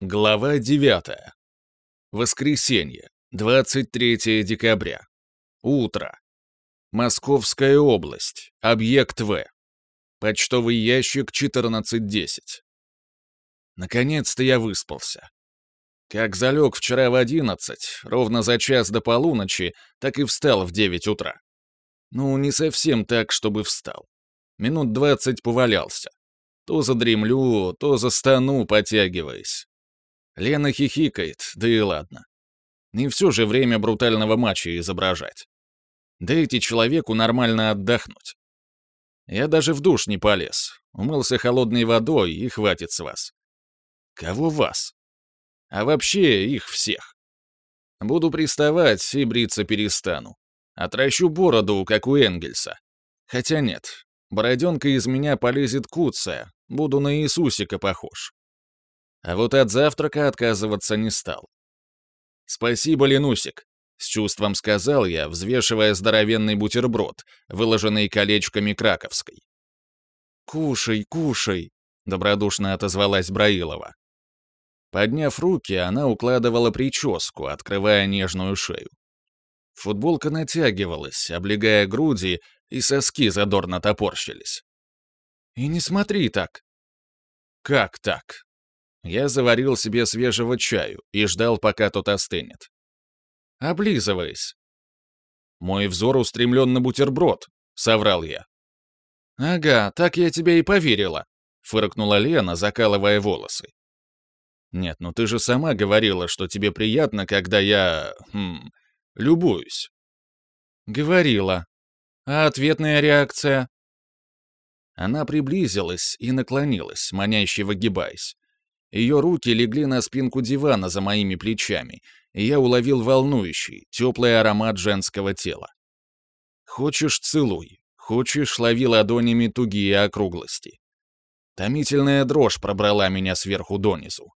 Глава 9. Воскресенье, 23 декабря. Утро. Московская область. Объект В. Почтовый ящик 1410. Наконец-то я выспался. Как залег вчера в 11, ровно за час до полуночи, так и встал в 9 утра. Ну, не совсем так, чтобы встал. Минут 20 повалялся. То задремлю, то застану, потягиваясь. Лена хихикает, да и ладно. Не все же время брутального матча изображать. Дайте человеку нормально отдохнуть. Я даже в душ не полез. Умылся холодной водой, и хватит с вас. Кого вас? А вообще их всех. Буду приставать и бриться перестану. Отращу бороду, как у Энгельса. Хотя нет, бороденка из меня полезет куцая, буду на Иисусика похож. А вот от завтрака отказываться не стал. «Спасибо, Ленусик», — с чувством сказал я, взвешивая здоровенный бутерброд, выложенный колечками краковской. «Кушай, кушай», — добродушно отозвалась Браилова. Подняв руки, она укладывала прическу, открывая нежную шею. Футболка натягивалась, облегая груди, и соски задорно топорщились. «И не смотри так». «Как так?» Я заварил себе свежего чаю и ждал, пока тот остынет. Облизываясь. «Мой взор устремлен на бутерброд», — соврал я. «Ага, так я тебе и поверила», — фыркнула Лена, закалывая волосы. «Нет, ну ты же сама говорила, что тебе приятно, когда я... Хм, любуюсь». «Говорила. А ответная реакция?» Она приблизилась и наклонилась, маняще выгибаясь. Ее руки легли на спинку дивана за моими плечами, и я уловил волнующий, теплый аромат женского тела. Хочешь — целуй, хочешь — лови ладонями тугие округлости. Томительная дрожь пробрала меня сверху донизу.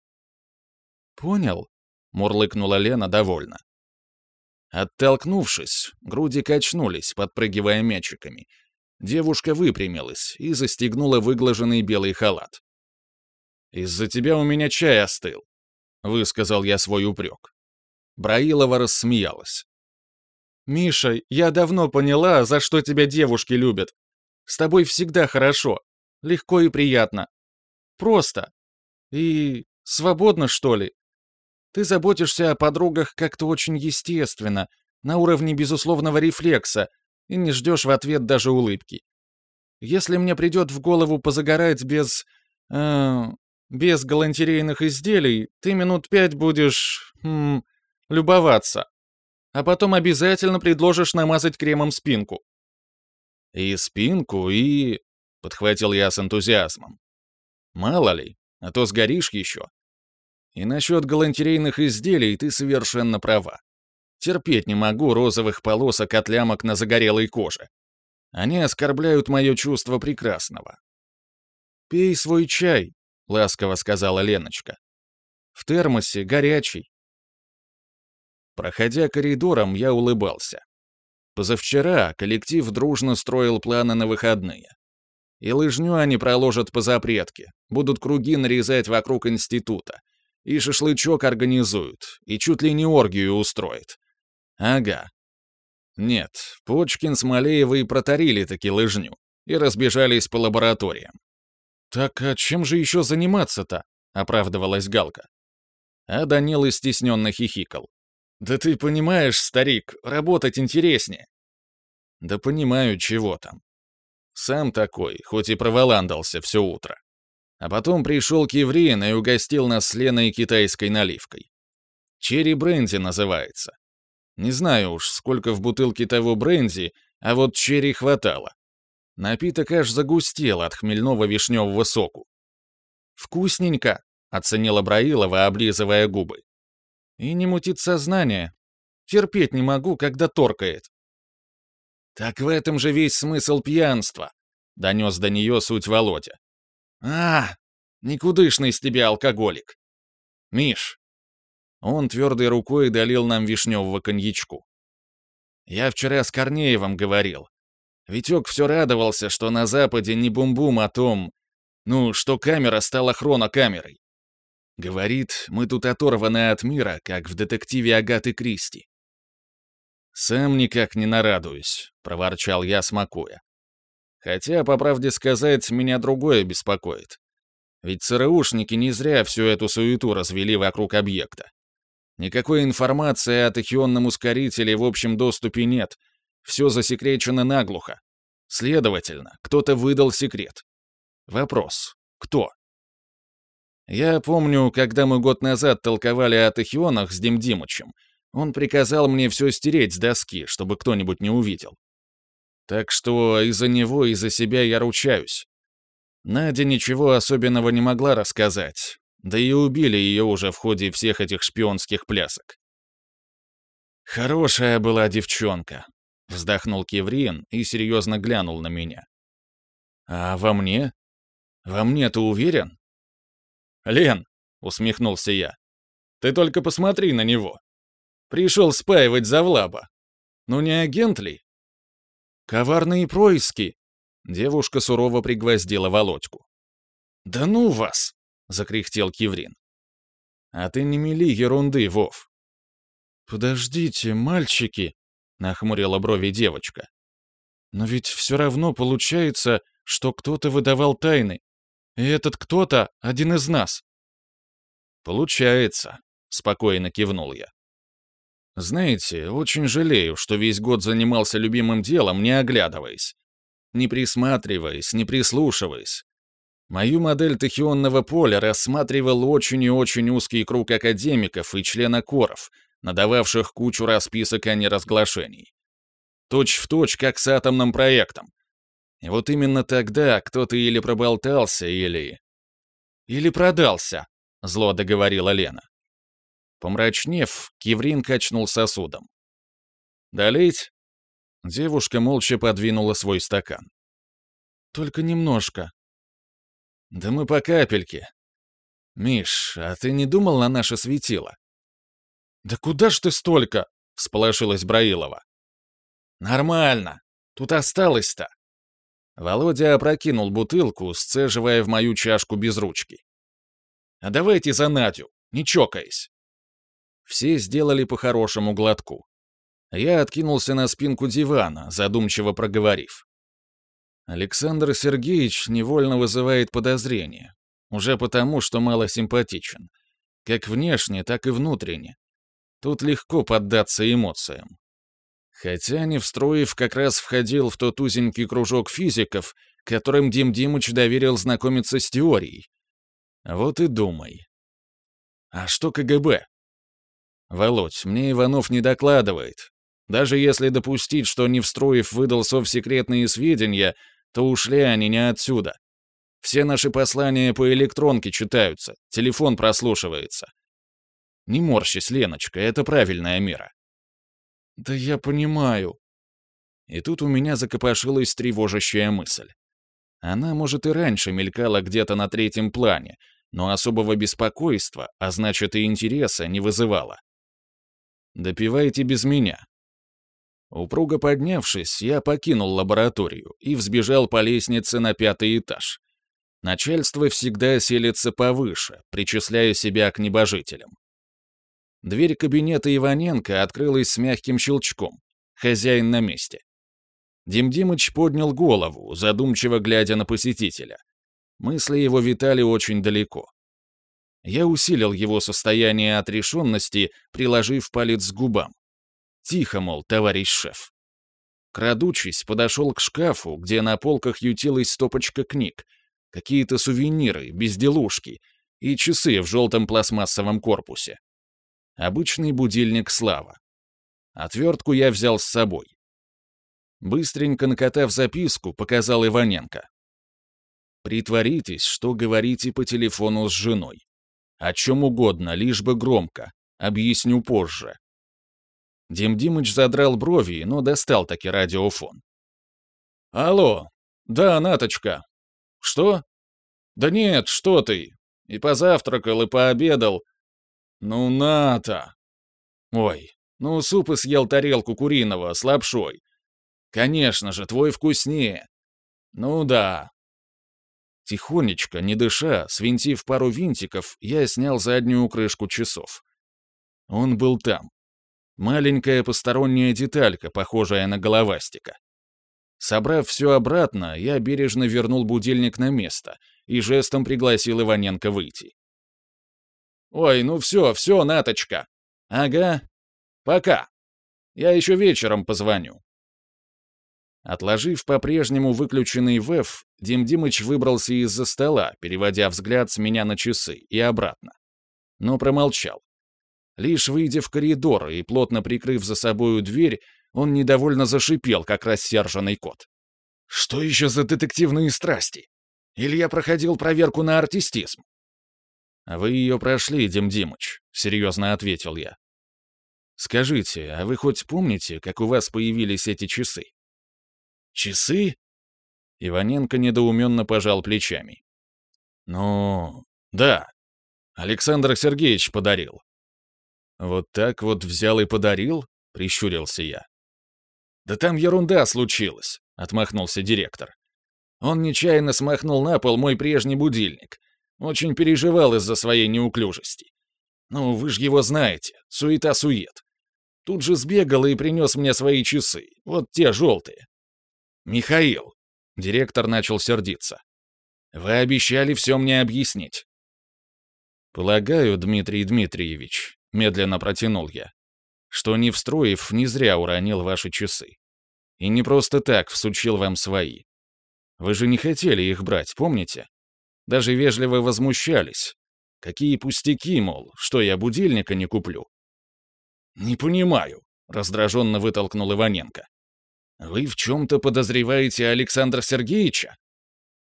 «Понял?» — мурлыкнула Лена довольно. Оттолкнувшись, груди качнулись, подпрыгивая мячиками. Девушка выпрямилась и застегнула выглаженный белый халат. «Из-за тебя у меня чай остыл», — высказал я свой упрек. Браилова рассмеялась. «Миша, я давно поняла, за что тебя девушки любят. С тобой всегда хорошо, легко и приятно. Просто. И свободно, что ли. Ты заботишься о подругах как-то очень естественно, на уровне безусловного рефлекса, и не ждешь в ответ даже улыбки. Если мне придет в голову позагорать без... Э, без галантерейных изделий ты минут пять будешь... Хм, любоваться. А потом обязательно предложишь намазать кремом спинку. И спинку, и... Подхватил я с энтузиазмом. Мало ли, а то сгоришь еще. И насчет галантерейных изделий ты совершенно права. Терпеть не могу розовых полосок от лямок на загорелой коже. Они оскорбляют мое чувство прекрасного. Пей свой чай, — ласково сказала Леночка. «В термосе, горячий». Проходя коридором, я улыбался. Позавчера коллектив дружно строил планы на выходные. И лыжню они проложат по запретке, будут круги нарезать вокруг института, и шашлычок организуют, и чуть ли не оргию устроят. Ага. Нет, Почкин с Малеевой протарили таки лыжню и разбежались по лабораториям. «Так а чем же еще заниматься-то?» — оправдывалась Галка. А Данила стесненно хихикал. «Да ты понимаешь, старик, работать интереснее». «Да понимаю, чего там. Сам такой, хоть и проволандался все утро. А потом пришел Киврин и угостил нас с Леной китайской наливкой. Черри бренди называется. Не знаю уж, сколько в бутылке того бренди, а вот черри хватало. Напиток аж загустел от хмельного вишневого соку. «Вкусненько», — оценила Браилова, облизывая губы. «И не мутит сознание. Терпеть не могу, когда торкает». «Так в этом же весь смысл пьянства», — донес до нее суть Володя. «А, никудышный из тебя алкоголик. Миш». Он твердой рукой долил нам вишневого коньячку. «Я вчера с Корнеевым говорил. Витек все радовался, что на Западе не бум-бум о том, ну, что камера стала хронокамерой. Говорит, мы тут оторваны от мира, как в детективе Агаты Кристи. «Сам никак не нарадуюсь», — проворчал я, смакуя. «Хотя, по правде сказать, меня другое беспокоит. Ведь ЦРУшники не зря всю эту суету развели вокруг объекта. Никакой информации о тахионном ускорителе в общем доступе нет. Все засекречено наглухо. Следовательно, кто-то выдал секрет. Вопрос. Кто? Я помню, когда мы год назад толковали о тахионах с Дим Димычем, он приказал мне все стереть с доски, чтобы кто-нибудь не увидел. Так что из-за него и за себя я ручаюсь. Надя ничего особенного не могла рассказать, да и убили ее уже в ходе всех этих шпионских плясок. «Хорошая была девчонка», — вздохнул Кеврин и серьезно глянул на меня. «А во мне? Во мне ты уверен?» «Лен», — усмехнулся я, — «ты только посмотри на него. Пришел спаивать Завлаба. Ну не агент ли?» «Коварные происки», — девушка сурово пригвоздила Володьку. «Да ну вас!» — закряхтел Киврин. «А ты не мели ерунды, Вов». «Подождите, мальчики», — нахмурила брови девочка. «Но ведь все равно получается, что кто-то выдавал тайны, и этот кто-то — один из нас». «Получается», — спокойно кивнул я. «Знаете, очень жалею, что весь год занимался любимым делом, не оглядываясь. Не присматриваясь, не прислушиваясь. Мою модель тахионного поля рассматривал очень и очень узкий круг академиков и членокоров, надававших кучу расписок о неразглашении. Точь в точь, как с атомным проектом. И вот именно тогда кто-то или проболтался, или... Или продался, зло договорила Лена. Помрачнев, Киврин качнул сосудом. «Долить?» Девушка молча подвинула свой стакан. «Только немножко», «Да мы по капельке. Миш, а ты не думал на наше светило?» «Да куда ж ты столько?» — всполошилась Браилова. «Нормально. Тут осталось-то». Володя опрокинул бутылку, сцеживая в мою чашку без ручки. «А давайте за Надю, не чокаясь». Все сделали по хорошему глотку. Я откинулся на спинку дивана, задумчиво проговорив. Александр Сергеевич невольно вызывает подозрения. Уже потому, что мало симпатичен. Как внешне, так и внутренне. Тут легко поддаться эмоциям. Хотя Невстроев как раз входил в тот узенький кружок физиков, которым Дим Димыч доверил знакомиться с теорией. Вот и думай. А что КГБ? Володь, мне Иванов не докладывает. Даже если допустить, что Невстроев выдал совсекретные сведения, то ушли они не отсюда. Все наши послания по электронке читаются, телефон прослушивается. Не морщись, Леночка, это правильная мера. Да я понимаю. И тут у меня закопошилась тревожащая мысль. Она, может, и раньше мелькала где-то на третьем плане, но особого беспокойства, а значит и интереса, не вызывала. «Допивайте без меня», Упруго поднявшись, я покинул лабораторию и взбежал по лестнице на пятый этаж. Начальство всегда селится повыше, причисляя себя к небожителям. Дверь кабинета Иваненко открылась с мягким щелчком. Хозяин на месте. Дим Димыч поднял голову, задумчиво глядя на посетителя. Мысли его витали очень далеко. Я усилил его состояние отрешенности, приложив палец к губам. Тихо, мол, товарищ шеф. Крадучись, подошел к шкафу, где на полках ютилась стопочка книг, какие-то сувениры, безделушки и часы в желтом пластмассовом корпусе. Обычный будильник «Слава». Отвертку я взял с собой. Быстренько накатав записку, показал Иваненко. «Притворитесь, что говорите по телефону с женой. О чем угодно, лишь бы громко. Объясню позже. Дим Димыч задрал брови, но достал таки радиофон. «Алло! Да, Наточка!» «Что?» «Да нет, что ты! И позавтракал, и пообедал. Ну, Ната!» «Ой, ну суп съел тарелку куриного с лапшой. Конечно же, твой вкуснее. Ну да. Тихонечко, не дыша, свинтив пару винтиков, я снял заднюю крышку часов. Он был там. Маленькая посторонняя деталька, похожая на головастика. Собрав все обратно, я бережно вернул будильник на место и жестом пригласил Иваненко выйти. «Ой, ну все, все, Наточка. Ага. Пока. Я еще вечером позвоню». Отложив по-прежнему выключенный ВЭФ, Дим Димыч выбрался из-за стола, переводя взгляд с меня на часы и обратно. Но промолчал. Лишь выйдя в коридор и плотно прикрыв за собою дверь, он недовольно зашипел, как рассерженный кот. «Что еще за детективные страсти? Или я проходил проверку на артистизм?» «Вы ее прошли, Дим Димыч», — серьезно ответил я. «Скажите, а вы хоть помните, как у вас появились эти часы?» «Часы?» Иваненко недоуменно пожал плечами. «Ну, да. Александр Сергеевич подарил». «Вот так вот взял и подарил?» — прищурился я. «Да там ерунда случилась», — отмахнулся директор. Он нечаянно смахнул на пол мой прежний будильник. Очень переживал из-за своей неуклюжести. Ну, вы же его знаете, суета-сует. Тут же сбегал и принес мне свои часы, вот те желтые. «Михаил!» — директор начал сердиться. «Вы обещали все мне объяснить». «Полагаю, Дмитрий Дмитриевич», — медленно протянул я, «что не встроив, не зря уронил ваши часы. И не просто так всучил вам свои. Вы же не хотели их брать, помните? Даже вежливо возмущались. Какие пустяки, мол, что я будильника не куплю?» «Не понимаю», — раздраженно вытолкнул Иваненко. «Вы в чем-то подозреваете Александра Сергеевича?»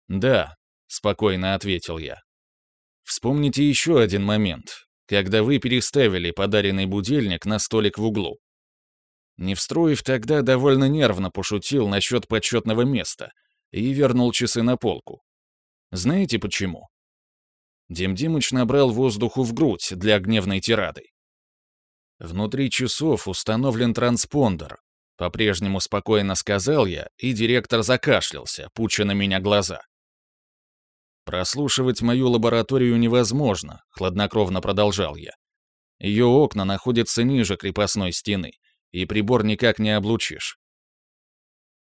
«Да», — спокойно ответил я. «Вспомните еще один момент, когда вы переставили подаренный будильник на столик в углу. Невстроев тогда довольно нервно пошутил насчет почетного места и вернул часы на полку. Знаете почему?» Дим Димыч набрал воздуху в грудь для гневной тирады. Внутри часов установлен транспондер, по-прежнему спокойно сказал я, и директор закашлялся, пуча на меня глаза. «Прослушивать мою лабораторию невозможно», — хладнокровно продолжал я. «Ее окна находятся ниже крепостной стены, и прибор никак не облучишь».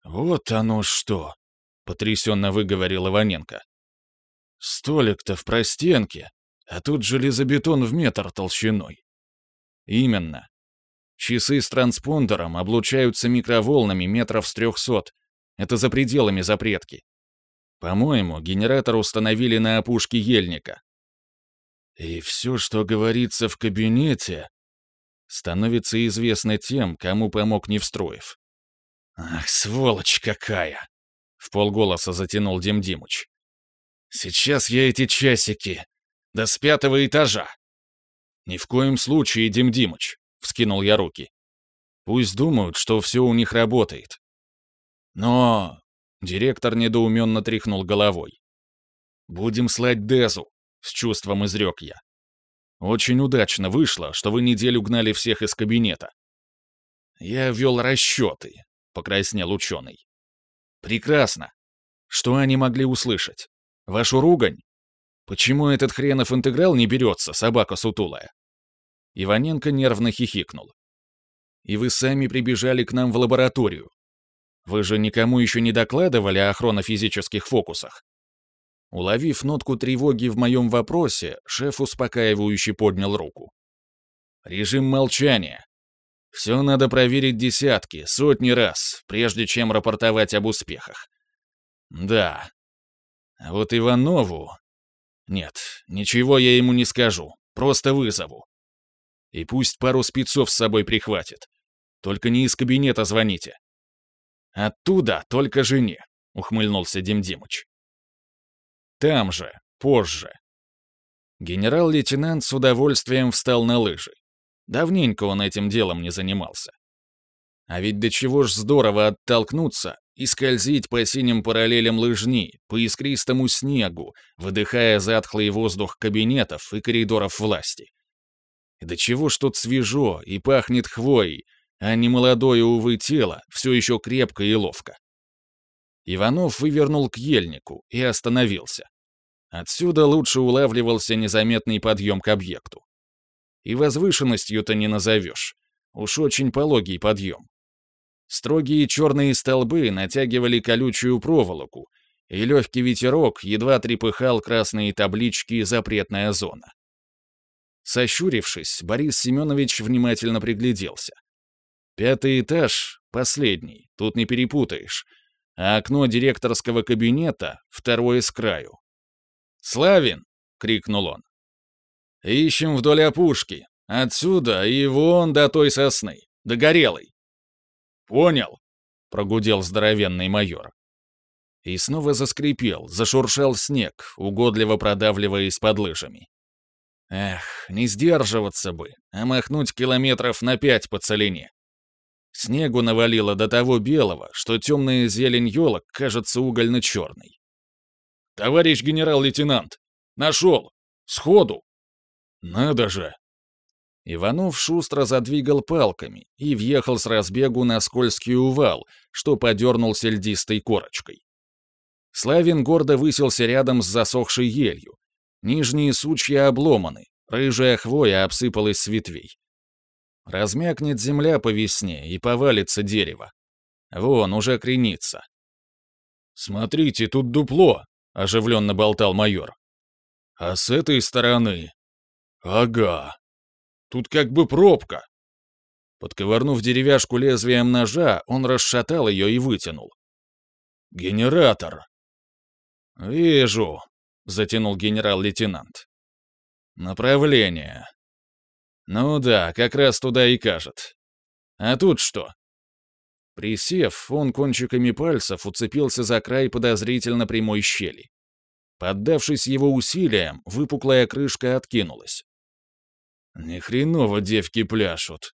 «Вот оно что!» — потрясенно выговорил Иваненко. «Столик-то в простенке, а тут железобетон в метр толщиной». «Именно. Часы с транспондером облучаются микроволнами метров с трехсот. Это за пределами запретки. По-моему, генератор установили на опушке ельника. И все, что говорится в кабинете, становится известно тем, кому помог Невстроев. «Ах, сволочь какая!» — в полголоса затянул Дим Димыч. «Сейчас я эти часики. До с пятого этажа». «Ни в коем случае, Дим Димыч. — вскинул я руки. «Пусть думают, что все у них работает». «Но...» — директор недоуменно тряхнул головой. «Будем слать Дезу», — с чувством изрек я. «Очень удачно вышло, что вы неделю гнали всех из кабинета». «Я вел расчеты», — покраснел ученый. «Прекрасно. Что они могли услышать? Вашу ругань? Почему этот хренов интеграл не берется, собака сутулая?» Иваненко нервно хихикнул. «И вы сами прибежали к нам в лабораторию. Вы же никому еще не докладывали о хронофизических фокусах?» Уловив нотку тревоги в моем вопросе, шеф успокаивающе поднял руку. «Режим молчания. Все надо проверить десятки, сотни раз, прежде чем рапортовать об успехах. Да. А вот Иванову... Нет, ничего я ему не скажу, просто вызову. И пусть пару спецов с собой прихватит. Только не из кабинета звоните. Оттуда только жене, ухмыльнулся Дим Димыч. Там же, позже. Генерал-лейтенант с удовольствием встал на лыжи. Давненько он этим делом не занимался. А ведь до чего ж здорово оттолкнуться и скользить по синим параллелям лыжни, по искристому снегу, выдыхая затхлый воздух кабинетов и коридоров власти. Да чего ж тут свежо и пахнет хвоей, а не молодое, увы, тело, все еще крепко и ловко. Иванов вывернул к ельнику и остановился. Отсюда лучше улавливался незаметный подъем к объекту. И возвышенностью-то не назовешь. Уж очень пологий подъем. Строгие черные столбы натягивали колючую проволоку, и легкий ветерок едва трепыхал красные таблички «Запретная зона». Сощурившись, Борис Семенович внимательно пригляделся. Пятый этаж — последний, тут не перепутаешь, а окно директорского кабинета — второе с краю. «Славин!» — крикнул он. «Ищем вдоль опушки, отсюда и вон до той сосны, до горелой». «Понял», — прогудел здоровенный майор. И снова заскрипел, зашуршал снег, угодливо продавливаясь под лыжами. Эх, не сдерживаться бы, а махнуть километров на пять по целине. Снегу навалило до того белого, что темная зелень елок кажется угольно-черной. «Товарищ генерал-лейтенант! Нашел! Сходу!» «Надо же!» Иванов шустро задвигал палками и въехал с разбегу на скользкий увал, что подернулся льдистой корочкой. Славин гордо высился рядом с засохшей елью. Нижние сучья обломаны, рыжая хвоя обсыпалась с ветвей. Размякнет земля по весне и повалится дерево. Вон, уже кренится. «Смотрите, тут дупло!» — оживленно болтал майор. «А с этой стороны...» «Ага. Тут как бы пробка». Подковырнув деревяшку лезвием ножа, он расшатал ее и вытянул. «Генератор!» «Вижу», — затянул генерал-лейтенант. «Направление. Ну да, как раз туда и кажет. А тут что?» Присев, он кончиками пальцев уцепился за край подозрительно прямой щели. Поддавшись его усилиям, выпуклая крышка откинулась. Ни хреново девки пляшут.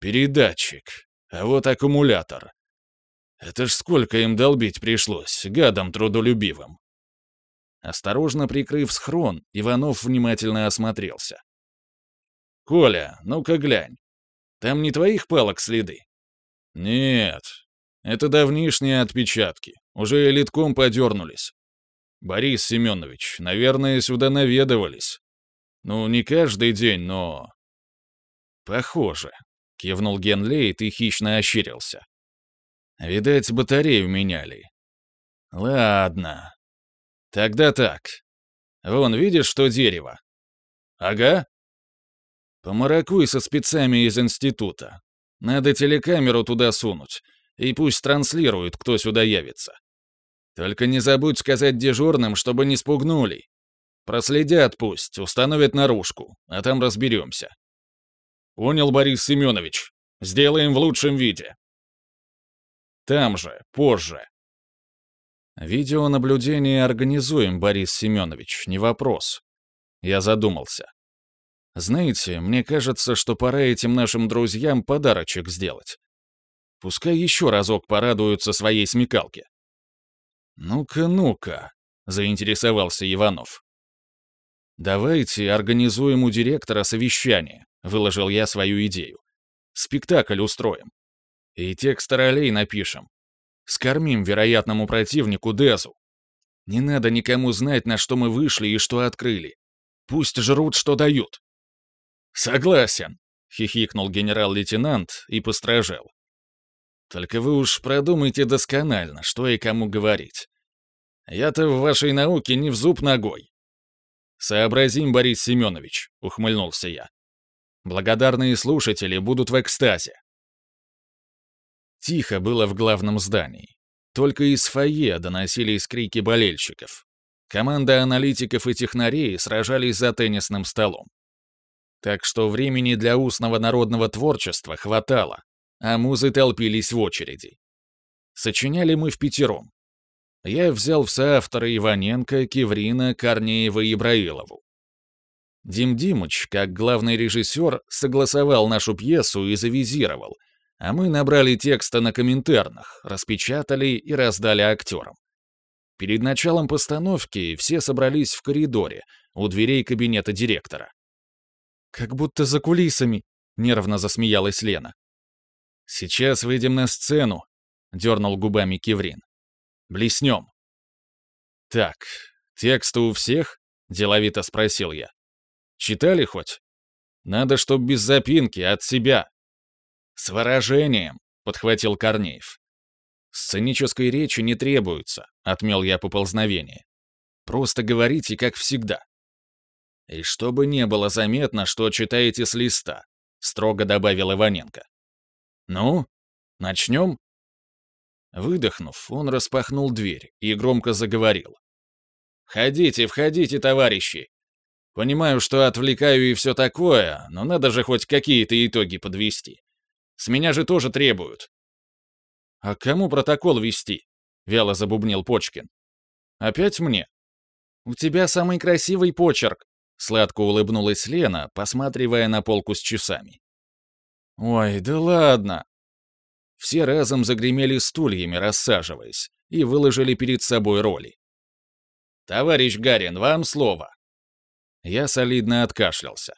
Передатчик. А вот аккумулятор. Это ж сколько им долбить пришлось, гадам трудолюбивым. Осторожно прикрыв схрон, Иванов внимательно осмотрелся. «Коля, ну-ка глянь. Там не твоих палок следы?» «Нет. Это давнишние отпечатки. Уже литком подернулись. Борис Семенович, наверное, сюда наведывались. Ну, не каждый день, но...» «Похоже», — кивнул Генлейт и хищно ощерился. Видать, батарею меняли. Ладно. Тогда так. Вон, видишь, что дерево? Ага. Помаракуй со спецами из института. Надо телекамеру туда сунуть, и пусть транслируют, кто сюда явится. Только не забудь сказать дежурным, чтобы не спугнули. Проследят пусть, установят наружку, а там разберемся. Понял, Борис Семенович. Сделаем в лучшем виде. Там же, позже. Видеонаблюдение организуем, Борис Семенович, не вопрос. Я задумался. Знаете, мне кажется, что пора этим нашим друзьям подарочек сделать. Пускай еще разок порадуются своей смекалке. «Ну-ка, ну-ка», — заинтересовался Иванов. «Давайте организуем у директора совещание», — выложил я свою идею. «Спектакль устроим. И текст ролей напишем. Скормим вероятному противнику Дезу. Не надо никому знать, на что мы вышли и что открыли. Пусть жрут, что дают. Согласен, хихикнул генерал-лейтенант и постражал. Только вы уж продумайте досконально, что и кому говорить. Я-то в вашей науке не в зуб ногой. Сообразим, Борис Семенович, ухмыльнулся я. Благодарные слушатели будут в экстазе. Тихо было в главном здании. Только из фойе доносились крики болельщиков. Команда аналитиков и технарей сражались за теннисным столом. Так что времени для устного народного творчества хватало, а музы толпились в очереди. Сочиняли мы в пятером. Я взял в соавторы Иваненко, Киврина, Корнеева и Ибраилову. Дим Димыч, как главный режиссер, согласовал нашу пьесу и завизировал, а мы набрали текста на комментарных, распечатали и раздали актерам. Перед началом постановки все собрались в коридоре, у дверей кабинета директора. «Как будто за кулисами», — нервно засмеялась Лена. «Сейчас выйдем на сцену», — дернул губами Киврин. «Блеснем». «Так, «Тексты у всех?» — деловито спросил я. «Читали хоть? Надо, чтоб без запинки, от себя». «С выражением», — подхватил Корнеев. «Сценической речи не требуется», — отмел я поползновение. «Просто говорите, как всегда». «И чтобы не было заметно, что читаете с листа», — строго добавил Иваненко. «Ну, начнем?» Выдохнув, он распахнул дверь и громко заговорил. «Входите, входите, товарищи! Понимаю, что отвлекаю и все такое, но надо же хоть какие-то итоги подвести. С меня же тоже требуют». «А кому протокол вести?» — вяло забубнил Почкин. «Опять мне?» «У тебя самый красивый почерк», — сладко улыбнулась Лена, посматривая на полку с часами. «Ой, да ладно!» Все разом загремели стульями, рассаживаясь, и выложили перед собой роли. «Товарищ Гарин, вам слово!» Я солидно откашлялся.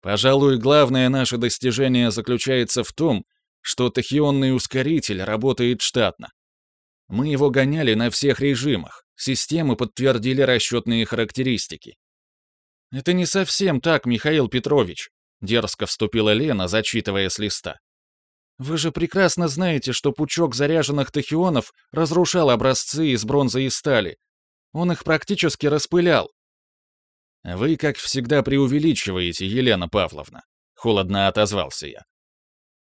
Пожалуй, главное наше достижение заключается в том, что тахионный ускоритель работает штатно. Мы его гоняли на всех режимах, системы подтвердили расчетные характеристики. «Это не совсем так, Михаил Петрович», — дерзко вступила Лена, зачитывая с листа. «Вы же прекрасно знаете, что пучок заряженных тахионов разрушал образцы из бронзы и стали, он их практически распылял. «Вы, как всегда, преувеличиваете, Елена Павловна», — холодно отозвался я.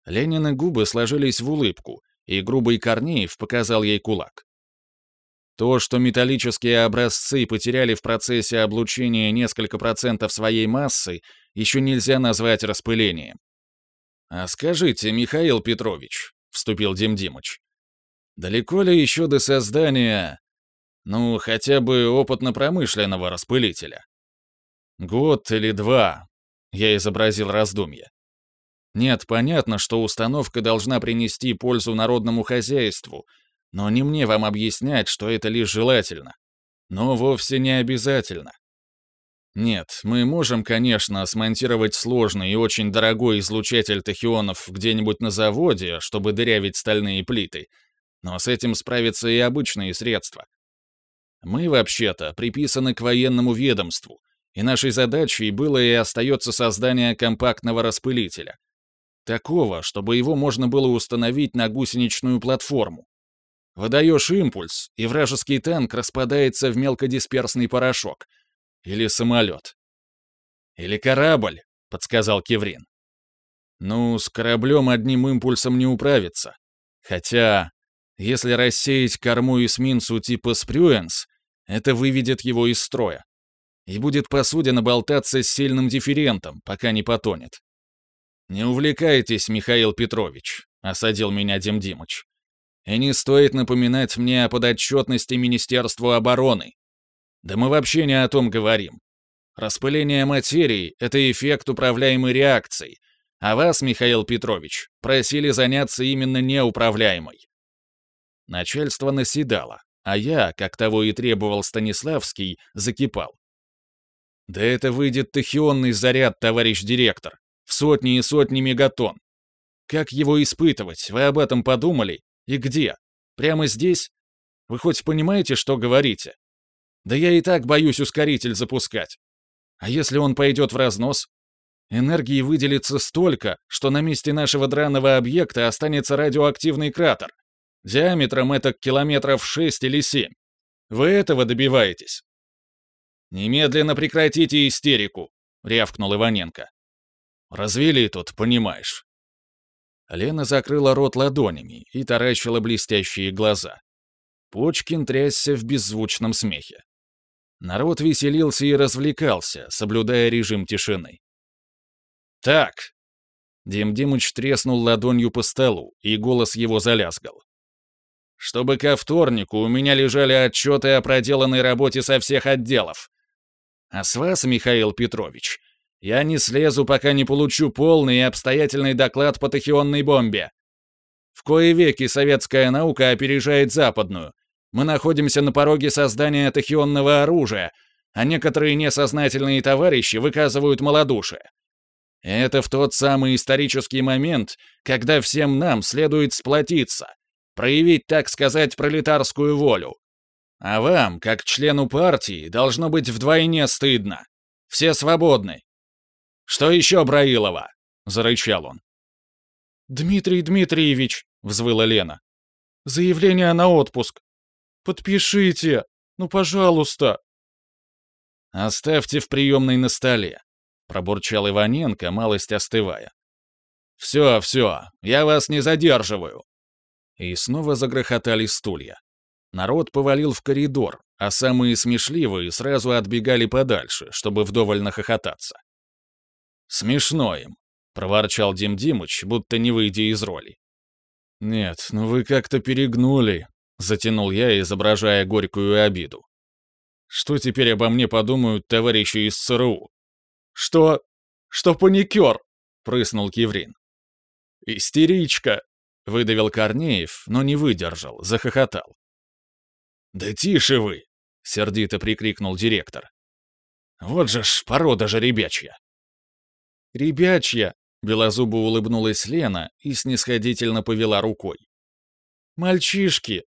Ленины губы сложились в улыбку, и грубый Корнеев показал ей кулак. То, что металлические образцы потеряли в процессе облучения несколько процентов своей массы, еще нельзя назвать распылением. «А скажите, Михаил Петрович», — вступил Дим Димыч, «далеко ли еще до создания ну, хотя бы опытно-промышленного распылителя. Год или два, я изобразил раздумье. Нет, понятно, что установка должна принести пользу народному хозяйству, но не мне вам объяснять, что это лишь желательно. Но вовсе не обязательно. Нет, мы можем, конечно, смонтировать сложный и очень дорогой излучатель тахионов где-нибудь на заводе, чтобы дырявить стальные плиты, но с этим справятся и обычные средства. Мы, вообще-то, приписаны к военному ведомству, и нашей задачей было и остается создание компактного распылителя. Такого, чтобы его можно было установить на гусеничную платформу. Выдаешь импульс, и вражеский танк распадается в мелкодисперсный порошок. Или самолет. Или корабль, подсказал Кеврин. Ну, с кораблем одним импульсом не управиться. Хотя, если рассеять корму эсминцу типа Спрюенс, это выведет его из строя. И будет посудина болтаться с сильным дифферентом, пока не потонет. «Не увлекайтесь, Михаил Петрович», — осадил меня Дим Димыч. «И не стоит напоминать мне о подотчетности Министерству обороны. Да мы вообще не о том говорим. Распыление материи — это эффект управляемой реакции, а вас, Михаил Петрович, просили заняться именно неуправляемой. Начальство наседало, а я, как того и требовал Станиславский, закипал. Да это выйдет тахионный заряд, товарищ директор, в сотни и сотни мегатонн. Как его испытывать, вы об этом подумали? И где? Прямо здесь? Вы хоть понимаете, что говорите? Да я и так боюсь ускоритель запускать. А если он пойдет в разнос? Энергии выделится столько, что на месте нашего драного объекта останется радиоактивный кратер. Диаметром это километров шесть или семь. Вы этого добиваетесь?» «Немедленно прекратите истерику», — рявкнул Иваненко. «Развели тут, понимаешь». Лена закрыла рот ладонями и таращила блестящие глаза. Почкин трясся в беззвучном смехе. Народ веселился и развлекался, соблюдая режим тишины. «Так!» Дим Димыч треснул ладонью по столу, и голос его залязгал чтобы ко вторнику у меня лежали отчеты о проделанной работе со всех отделов. А с вас, Михаил Петрович, я не слезу, пока не получу полный и обстоятельный доклад по тахионной бомбе. В кои веки советская наука опережает западную. Мы находимся на пороге создания тахионного оружия, а некоторые несознательные товарищи выказывают малодушие. Это в тот самый исторический момент, когда всем нам следует сплотиться, проявить, так сказать, пролетарскую волю. А вам, как члену партии, должно быть вдвойне стыдно. Все свободны. Что еще, Браилова? Зарычал он. «Дмитрий Дмитриевич», — взвыла Лена. «Заявление на отпуск. Подпишите. Ну, пожалуйста». «Оставьте в приемной на столе», — пробурчал Иваненко, малость остывая. «Все, все, я вас не задерживаю». И снова загрохотали стулья. Народ повалил в коридор, а самые смешливые сразу отбегали подальше, чтобы вдоволь нахохотаться. «Смешно им», — проворчал Дим Димыч, будто не выйдя из роли. «Нет, ну вы как-то перегнули», — затянул я, изображая горькую обиду. «Что теперь обо мне подумают товарищи из ЦРУ?» «Что? Что паникер?» — прыснул Киврин. «Истеричка!» — выдавил Корнеев, но не выдержал, захохотал. «Да тише вы!» — сердито прикрикнул директор. «Вот же ж порода жеребячья!» «Ребячья!» — белозубо улыбнулась Лена и снисходительно повела рукой. «Мальчишки!